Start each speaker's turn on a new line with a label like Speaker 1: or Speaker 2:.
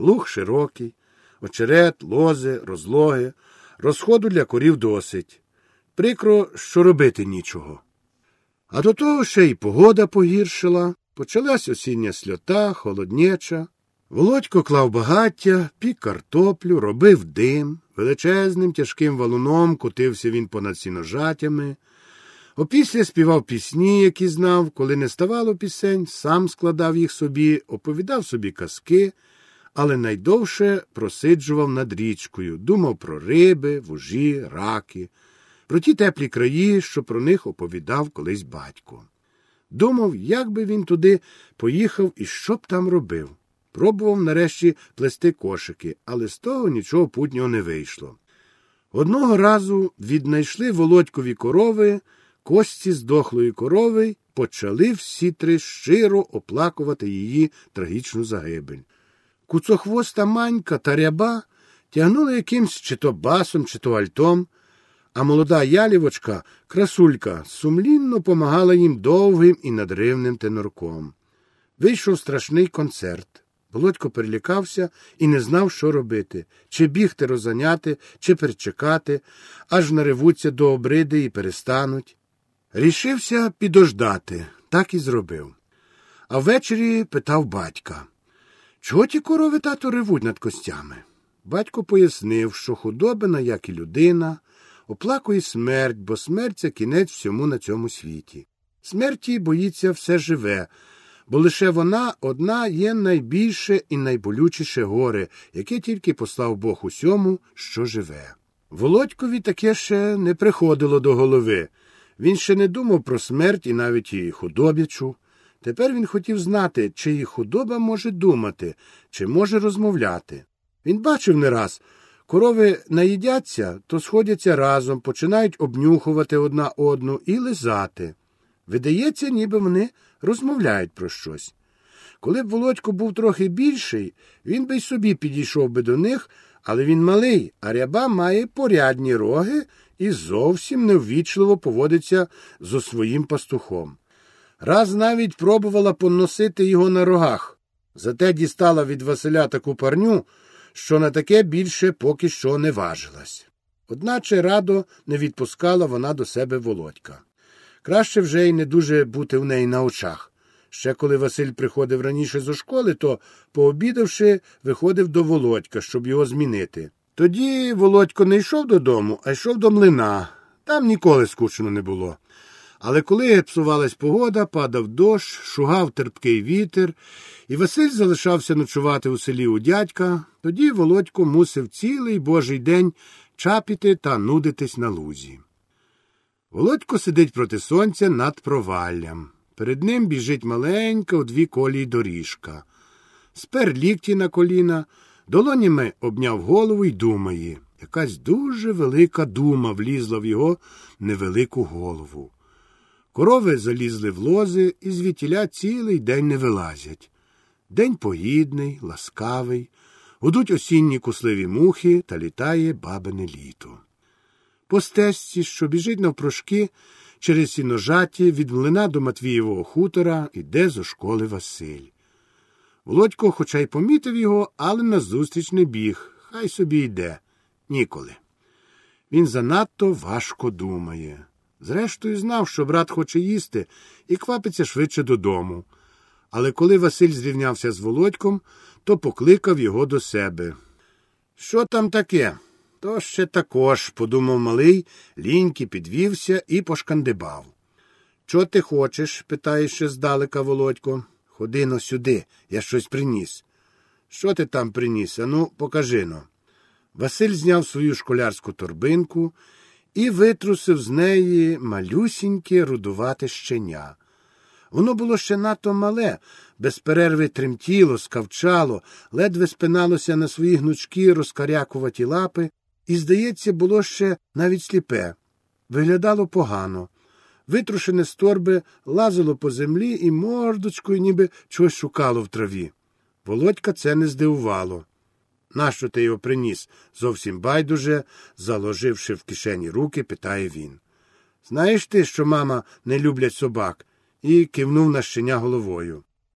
Speaker 1: Луг широкий, очерет, лози, розлоги, розходу для корів досить. Прикро, що робити нічого. А до того ще й погода погіршила, почалась осіння сльота, холоднеча. Володько клав багаття, пік картоплю, робив дим, величезним тяжким валуном котився він понад сіножатями. Опісля співав пісні, які знав, коли не ставало пісень, сам складав їх собі, оповідав собі казки, але найдовше просиджував над річкою, думав про риби, вужі, раки, про ті теплі краї, що про них оповідав колись батько. Думав, як би він туди поїхав і що б там робив. Пробував нарешті плести кошики, але з того нічого путнього не вийшло. Одного разу віднайшли володькові корови, кості здохлої корови, почали всі три щиро оплакувати її трагічну загибель. Куцохвоста манька та ряба тягнули якимсь чи то басом, чи то альтом, а молода ялівочка, красулька, сумлінно помагала їм довгим і надривним тенорком. Вийшов страшний концерт. Володько перелякався і не знав, що робити чи бігти розганяти, чи перечекати, аж наревуться до обриди і перестануть. Рішився підождати, так і зробив. А ввечері питав батька чого ті корови тато ревуть над костями? Батько пояснив, що худобина, як і людина, оплакує смерть, бо смерть це кінець всьому на цьому світі. Смерті боїться все живе, бо лише вона одна є найбільше і найболючіше горе, яке тільки послав Бог усьому, що живе. Володькові таке ще не приходило до голови. Він ще не думав про смерть і навіть і худобячу. Тепер він хотів знати, чи і худоба може думати, чи може розмовляти. Він бачив не раз корови наїдяться, то сходяться разом, починають обнюхувати одна одну і лизати. Видається, ніби вони розмовляють про щось. Коли б Володько був трохи більший, він би й собі підійшов би до них, але він малий, а ряба має порядні роги і зовсім неввічливо поводиться зо своїм пастухом. Раз навіть пробувала поносити його на рогах, зате дістала від Василя таку парню, що на таке більше поки що не важилась. Одначе радо не відпускала вона до себе володька. Краще вже й не дуже бути в неї на очах. Ще коли Василь приходив раніше зо школи, то, пообідавши, виходив до Володька, щоб його змінити. Тоді Володько не йшов додому, а йшов до млина. Там ніколи скучно не було. Але коли псувалась погода, падав дощ, шугав терпкий вітер, і Василь залишався ночувати у селі у дядька, тоді Володько мусив цілий божий день чапіти та нудитись на лузі. Володько сидить проти сонця над проваллям. Перед ним біжить маленька у дві колії доріжка. Спер лікті на коліна, долонями обняв голову і думає. Якась дуже велика дума влізла в його невелику голову. Корови залізли в лози і звітіля цілий день не вилазять. День погідний, ласкавий, гудуть осінні кусливі мухи та літає бабине літо. По стежці, що біжить навпрошки, через сіножаті від млина до Матвієвого хутора іде зо школи Василь. Володько, хоча й помітив його, але назустріч не біг. Хай собі йде. Ніколи. Він занадто важко думає. Зрештою, знав, що брат хоче їсти, і квапиться швидше додому. Але коли Василь зрівнявся з Володьком, то покликав його до себе. Що там таке? То ще також, подумав малий, ліньки підвівся і пошкандибав. Чого ти хочеш? питає ще здалека Володько. Ходи но сюди, я щось приніс. Що ти там приніс? Ану, покажи но. Василь зняв свою школярську торбинку і витрусив з неї малюсіньке рудувате щеня. Воно було ще надто мале, без перерви тремтіло, скавчало, ледве спиналося на свої гнучкі розкарякуваті лапи, і, здається, було ще навіть сліпе. Виглядало погано. Витрушене з торби лазило по землі і мордочкою ніби чогось шукало в траві. Володька це не здивувало. Нащо ти його приніс? зовсім байдуже, заложивши в кишені руки, питає він. Знаєш ти, що мама не люблять собак? і кивнув на щеня головою.